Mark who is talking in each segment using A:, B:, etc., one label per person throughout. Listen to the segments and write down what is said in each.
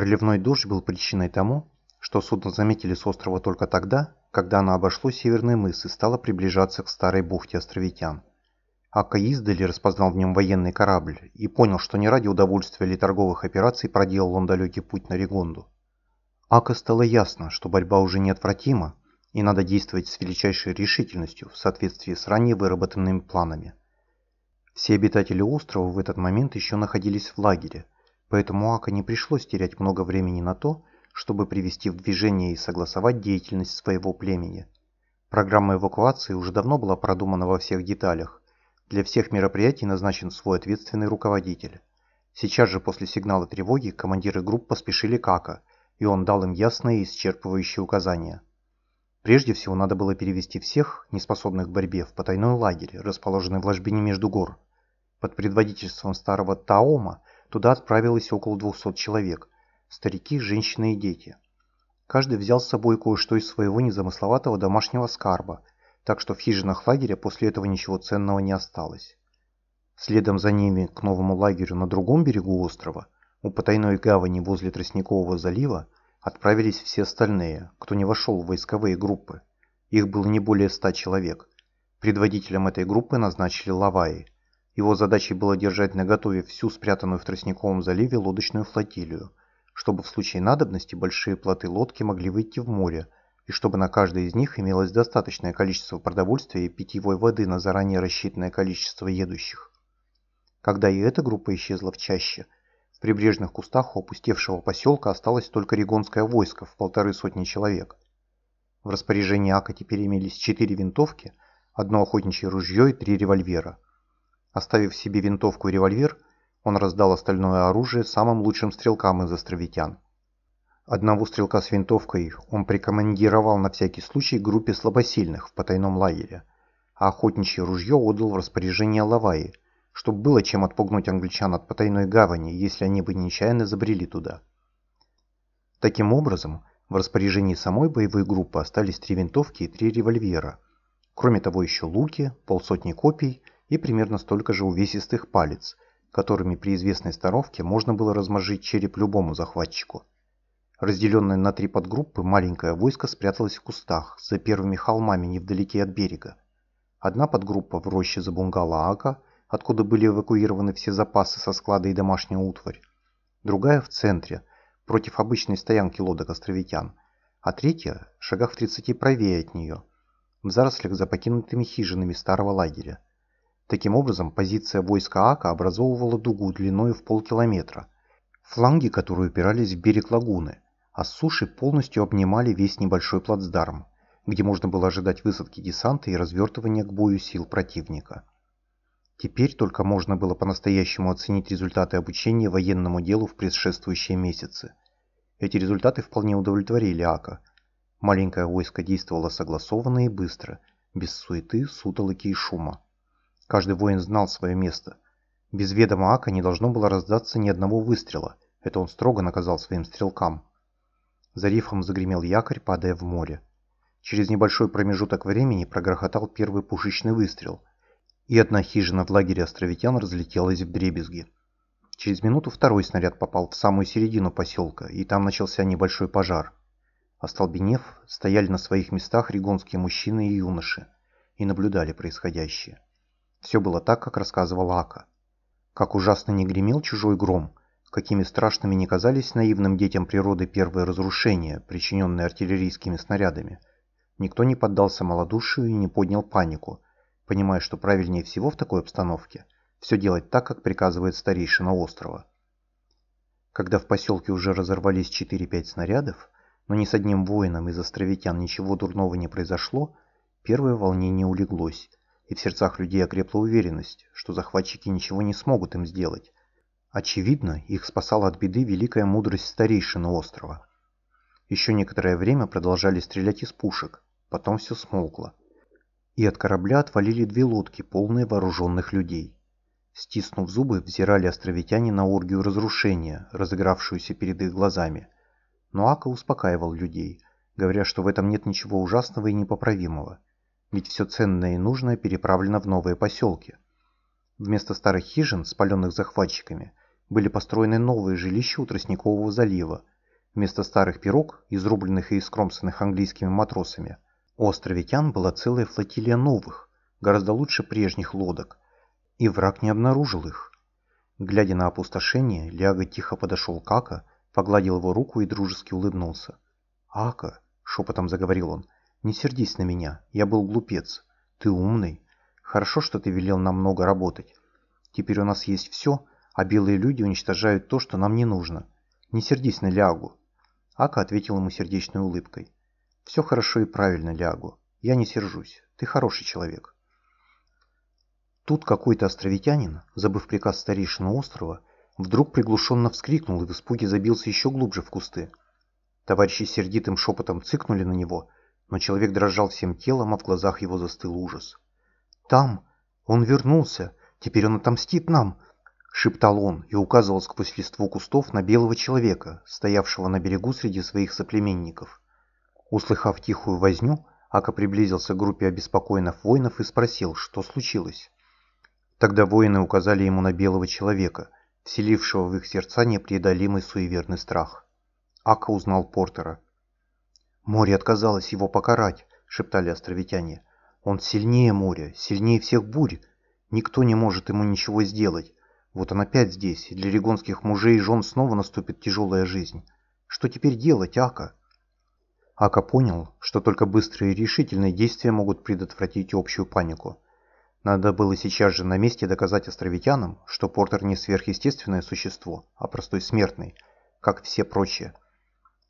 A: Проливной дождь был причиной тому, что судно заметили с острова только тогда, когда оно обошло северный мыс и стало приближаться к старой бухте островитян. Ака издали распознал в нем военный корабль и понял, что не ради удовольствия или торговых операций проделал он далекий путь на Регонду. Ака стало ясно, что борьба уже неотвратима, и надо действовать с величайшей решительностью в соответствии с ранее выработанными планами. Все обитатели острова в этот момент еще находились в лагере, поэтому Ака не пришлось терять много времени на то, чтобы привести в движение и согласовать деятельность своего племени. Программа эвакуации уже давно была продумана во всех деталях. Для всех мероприятий назначен свой ответственный руководитель. Сейчас же после сигнала тревоги командиры групп поспешили к Ака, и он дал им ясные и исчерпывающие указания. Прежде всего надо было перевести всех, неспособных к борьбе, в потайной лагерь, расположенный в ложбине между гор. Под предводительством старого Таома туда отправилось около 200 человек, старики, женщины и дети. Каждый взял с собой кое-что из своего незамысловатого домашнего скарба, так что в хижинах лагеря после этого ничего ценного не осталось. Следом за ними к новому лагерю на другом берегу острова, у потайной гавани возле Тростникового залива, отправились все остальные, кто не вошел в войсковые группы. Их было не более ста человек. Предводителем этой группы назначили Лаваи. Его задачей было держать наготове всю спрятанную в Тростниковом заливе лодочную флотилию, чтобы в случае надобности большие плоты лодки могли выйти в море, и чтобы на каждой из них имелось достаточное количество продовольствия и питьевой воды на заранее рассчитанное количество едущих. Когда и эта группа исчезла в чаще, в прибрежных кустах у опустевшего поселка осталось только регонское войско в полторы сотни человек. В распоряжении Ака теперь имелись четыре винтовки, одно охотничье ружье и три револьвера. Оставив себе винтовку и револьвер, он раздал остальное оружие самым лучшим стрелкам из островитян. Одного стрелка с винтовкой он прикомандировал на всякий случай группе слабосильных в потайном лагере, а охотничье ружье отдал в распоряжение Лаваи, чтобы было чем отпугнуть англичан от потайной гавани, если они бы нечаянно забрели туда. Таким образом, в распоряжении самой боевой группы остались три винтовки и три револьвера. Кроме того, еще луки, полсотни копий и примерно столько же увесистых палец – которыми при известной старовке можно было размозжить череп любому захватчику. Разделенное на три подгруппы, маленькое войско спряталось в кустах, за первыми холмами невдалеке от берега. Одна подгруппа в роще за бунгало Ака, откуда были эвакуированы все запасы со склада и домашняя утварь. Другая в центре, против обычной стоянки лодок островитян. А третья, шагах в 30 правее от нее, в зарослях за покинутыми хижинами старого лагеря. Таким образом, позиция войска Ака образовывала дугу длиной в полкилометра, фланги которой упирались в берег лагуны, а с суши полностью обнимали весь небольшой плацдарм, где можно было ожидать высадки десанта и развертывания к бою сил противника. Теперь только можно было по-настоящему оценить результаты обучения военному делу в предшествующие месяцы. Эти результаты вполне удовлетворили Ака. Маленькое войско действовало согласованно и быстро, без суеты, сутолоки и шума. Каждый воин знал свое место. Без ведома Ака не должно было раздаться ни одного выстрела. Это он строго наказал своим стрелкам. За рифом загремел якорь, падая в море. Через небольшой промежуток времени прогрохотал первый пушечный выстрел, и одна хижина в лагере островитян разлетелась в дребезги. Через минуту второй снаряд попал в самую середину поселка, и там начался небольшой пожар. Остолбенев, стояли на своих местах регонские мужчины и юноши и наблюдали происходящее. Все было так, как рассказывал Ака. Как ужасно не гремел чужой гром, какими страшными не казались наивным детям природы первые разрушения, причиненные артиллерийскими снарядами. Никто не поддался малодушию и не поднял панику, понимая, что правильнее всего в такой обстановке все делать так, как приказывает старейшина острова. Когда в поселке уже разорвались 4-5 снарядов, но ни с одним воином из островитян ничего дурного не произошло, первое волнение улеглось, и в сердцах людей окрепла уверенность, что захватчики ничего не смогут им сделать. Очевидно, их спасала от беды великая мудрость старейшины острова. Еще некоторое время продолжали стрелять из пушек, потом все смолкло. И от корабля отвалили две лодки, полные вооруженных людей. Стиснув зубы, взирали островитяне на оргию разрушения, разыгравшуюся перед их глазами. Но Ака успокаивал людей, говоря, что в этом нет ничего ужасного и непоправимого ведь все ценное и нужное переправлено в новые поселки. Вместо старых хижин, спаленных захватчиками, были построены новые жилища у Тростникового залива, Вместо старых пирог, изрубленных и искромсанных английскими матросами, у островитян была целая флотилия новых, гораздо лучше прежних лодок, и враг не обнаружил их. Глядя на опустошение, Ляга тихо подошел к Ака, погладил его руку и дружески улыбнулся. «Ака», — шепотом заговорил он, — «не сердись на меня, я был глупец. Ты умный. Хорошо, что ты велел нам много работать. Теперь у нас есть все, а белые люди уничтожают то, что нам не нужно. Не сердись на Лягу». Ака ответил ему сердечной улыбкой. «Все хорошо и правильно, Лягу. Я не сержусь. Ты хороший человек». Тут какой-то островитянин, забыв приказ старейшины острова, вдруг приглушенно вскрикнул и в испуге забился еще глубже в кусты. Товарищи сердитым шепотом цыкнули на него, но человек дрожал всем телом, а в глазах его застыл ужас. «Там! Он вернулся! Теперь он отомстит нам!» — шептал он и указывал сквозь листву кустов на белого человека, стоявшего на берегу среди своих соплеменников. Услыхав тихую возню, Ака приблизился к группе обеспокоенных воинов и спросил, что случилось. Тогда воины указали ему на белого человека, вселившего в их сердца непреодолимый суеверный страх. Ака узнал Портера. «Море отказалось его покарать», — шептали островитяне. «Он сильнее моря, сильнее всех бурь. Никто не может ему ничего сделать. Вот он опять здесь, и для регонских мужей и жен снова наступит тяжелая жизнь. Что теперь делать, Ака?» Ака понял, что только быстрые и решительные действия могут предотвратить общую панику. Надо было сейчас же на месте доказать островитянам, что Портер не сверхъестественное существо, а простой смертный, как все прочие.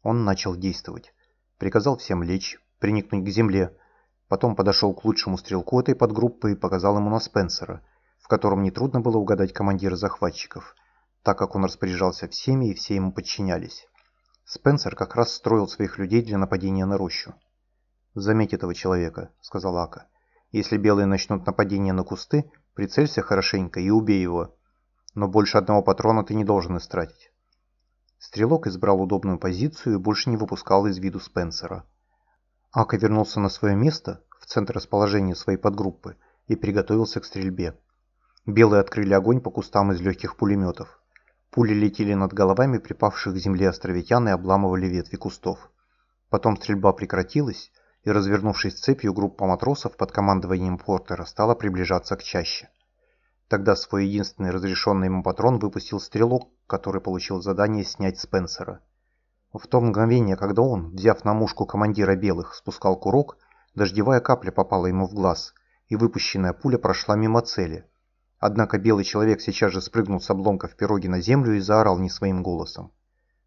A: Он начал действовать. Приказал всем лечь, приникнуть к земле, потом подошел к лучшему стрелку этой подгруппы и показал ему на Спенсера, в котором нетрудно было угадать командира захватчиков, так как он распоряжался всеми и все ему подчинялись. Спенсер как раз строил своих людей для нападения на рощу. «Заметь этого человека», — сказал Ака. Если белые начнут нападение на кусты, прицелься хорошенько и убей его. Но больше одного патрона ты не должен истратить. Стрелок избрал удобную позицию и больше не выпускал из виду Спенсера. Ака вернулся на свое место, в центр расположения своей подгруппы, и приготовился к стрельбе. Белые открыли огонь по кустам из легких пулеметов. Пули летели над головами припавших к земле островитян и обламывали ветви кустов. Потом стрельба прекратилась, и, развернувшись цепью, группа матросов под командованием Портера стала приближаться к чаще. Тогда свой единственный разрешенный ему патрон выпустил стрелок, который получил задание снять Спенсера. В то мгновение, когда он, взяв на мушку командира белых, спускал курок, дождевая капля попала ему в глаз, и выпущенная пуля прошла мимо цели. Однако белый человек сейчас же спрыгнул с обломков пироги на землю и заорал не своим голосом.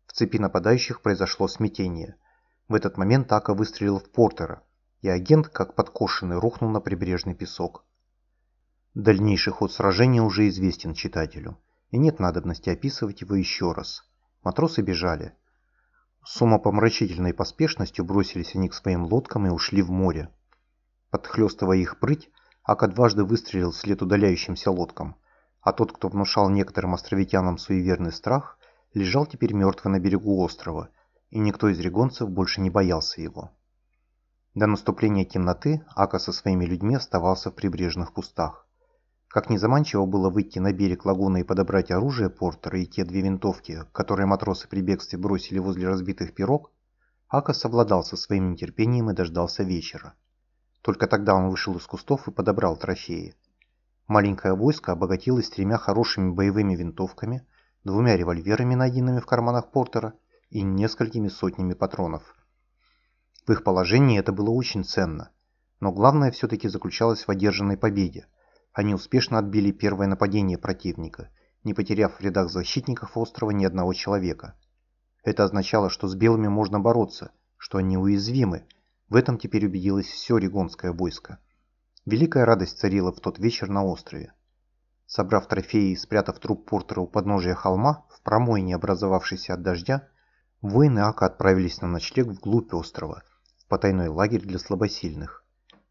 A: В цепи нападающих произошло смятение – в этот момент Ака выстрелил в Портера, и агент, как подкошенный, рухнул на прибрежный песок. Дальнейший ход сражения уже известен читателю, и нет надобности описывать его еще раз. Матросы бежали. С умопомрачительной поспешностью бросились они к своим лодкам и ушли в море. Подхлестывая их прыть, Ака дважды выстрелил вслед удаляющимся лодкам, а тот, кто внушал некоторым островитянам суеверный страх, лежал теперь мертвый на берегу острова – и никто из регонцев больше не боялся его. До наступления темноты Ака со своими людьми оставался в прибрежных кустах. Как незаманчиво было выйти на берег лагуны и подобрать оружие Портера и те две винтовки, которые матросы при бегстве бросили возле разбитых пирог, Ака совладал со своим нетерпением и дождался вечера. Только тогда он вышел из кустов и подобрал трофеи. Маленькое войско обогатилось тремя хорошими боевыми винтовками, двумя револьверами, найденными в карманах Портера, и несколькими сотнями патронов. В их положении это было очень ценно, но главное все-таки заключалось в одержанной победе. Они успешно отбили первое нападение противника, не потеряв в рядах защитников острова ни одного человека. Это означало, что с белыми можно бороться, что они уязвимы. В этом теперь убедилось все регонское войско. Великая радость царила в тот вечер на острове. Собрав трофеи и спрятав труп Портера у подножия холма, в промойне, образовавшейся от дождя, Воины Ака отправились на ночлег вглубь острова, в потайной лагерь для слабосильных.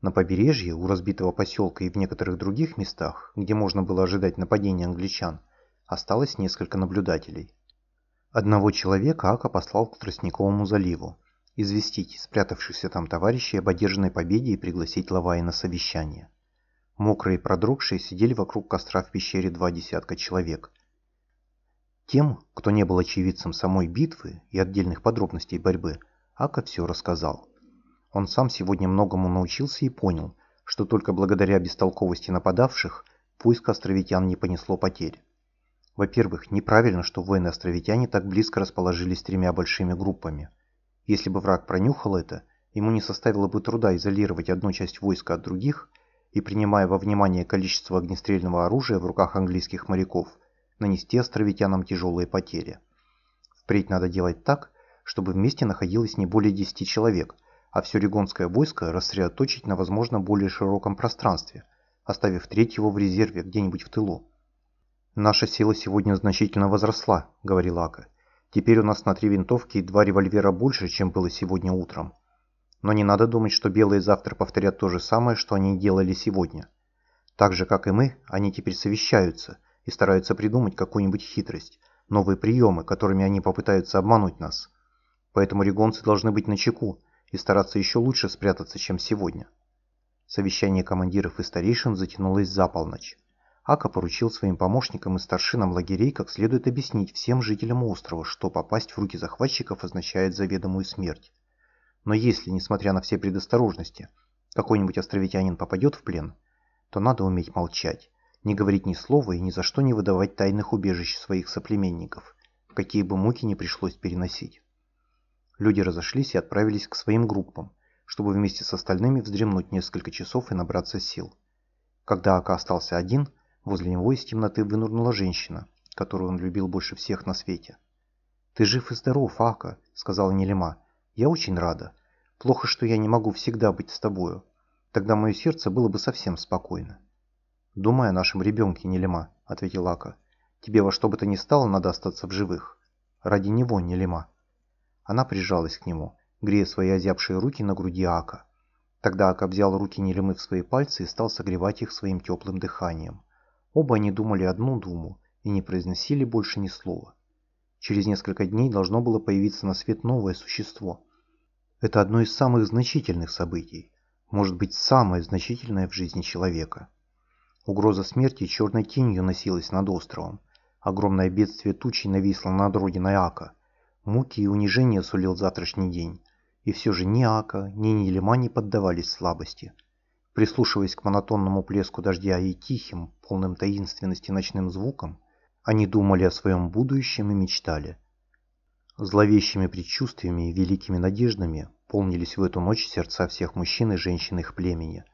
A: На побережье, у разбитого поселка и в некоторых других местах, где можно было ожидать нападения англичан, осталось несколько наблюдателей. Одного человека Ака послал к Тростниковому заливу, известить спрятавшихся там товарищей об одержанной победе и пригласить Лавая на совещание. Мокрые и продрогшие сидели вокруг костра в пещере два десятка человек – Тем, кто не был очевидцем самой битвы и отдельных подробностей борьбы, Ака все рассказал. Он сам сегодня многому научился и понял, что только благодаря бестолковости нападавших войско островитян не понесло потерь. Во-первых, неправильно, что воины-островитяне так близко расположились тремя большими группами. Если бы враг пронюхал это, ему не составило бы труда изолировать одну часть войска от других и, принимая во внимание количество огнестрельного оружия в руках английских моряков, нанести островитянам тяжелые потери. Впредь надо делать так, чтобы вместе находилось не более 10 человек, а все регонское войско рассредоточить на возможно более широком пространстве, оставив треть его в резерве где-нибудь в тылу. «Наша сила сегодня значительно возросла», — говорил Ака. «Теперь у нас на три винтовки и два револьвера больше, чем было сегодня утром. Но не надо думать, что белые завтра повторят то же самое, что они делали сегодня. Так же, как и мы, они теперь совещаются и стараются придумать какую-нибудь хитрость, новые приемы, которыми они попытаются обмануть нас. Поэтому регонцы должны быть начеку и стараться еще лучше спрятаться, чем сегодня». Совещание командиров и старейшин затянулось за полночь. Ака поручил своим помощникам и старшинам лагерей как следует объяснить всем жителям острова, что попасть в руки захватчиков означает заведомую смерть. Но если, несмотря на все предосторожности, какой-нибудь островитянин попадет в плен, то надо уметь молчать, не говорить ни слова и ни за что не выдавать тайных убежищ своих соплеменников, какие бы муки не пришлось переносить. Люди разошлись и отправились к своим группам, чтобы вместе с остальными вздремнуть несколько часов и набраться сил. Когда Ака остался один – Возле него из темноты вынурнула женщина, которую он любил больше всех на свете. «Ты жив и здоров, Ака», — сказала Нелема. «Я очень рада. Плохо, что я не могу всегда быть с тобою. Тогда мое сердце было бы совсем спокойно». «Думай о нашем ребенке, Нелема», — ответил Ака. «Тебе во что бы то ни стало надо остаться в живых. Ради него, Нелема». Она прижалась к нему, грея свои озябшие руки на груди Ака. Тогда Ака взял руки Нелемы в свои пальцы и стал согревать их своим теплым дыханием. Оба они думали одну думу и не произносили больше ни слова. Через несколько дней должно было появиться на свет новое существо. Это одно из самых значительных событий, может быть самое значительное в жизни человека. Угроза смерти черной тенью носилась над островом. Огромное бедствие тучи нависло над родиной Ака. Муки и унижения сулил завтрашний день. И все же ни Ака, ни Нилема не поддавались слабости – Прислушиваясь к монотонному плеску дождя и тихим, полным таинственности ночным звукам, они думали о своем будущем и мечтали. Зловещими предчувствиями и великими надеждами полнились в эту ночь сердца всех мужчин и женщин их племени.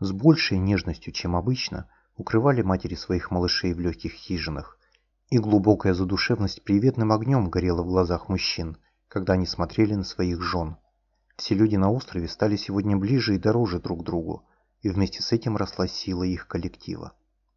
A: С большей нежностью, чем обычно, укрывали матери своих малышей в легких хижинах, и глубокая задушевность приветным огнем горела в глазах мужчин, когда они смотрели на своих жен. Все люди на острове стали сегодня ближе и дороже друг другу, и вместе с этим росла сила их коллектива.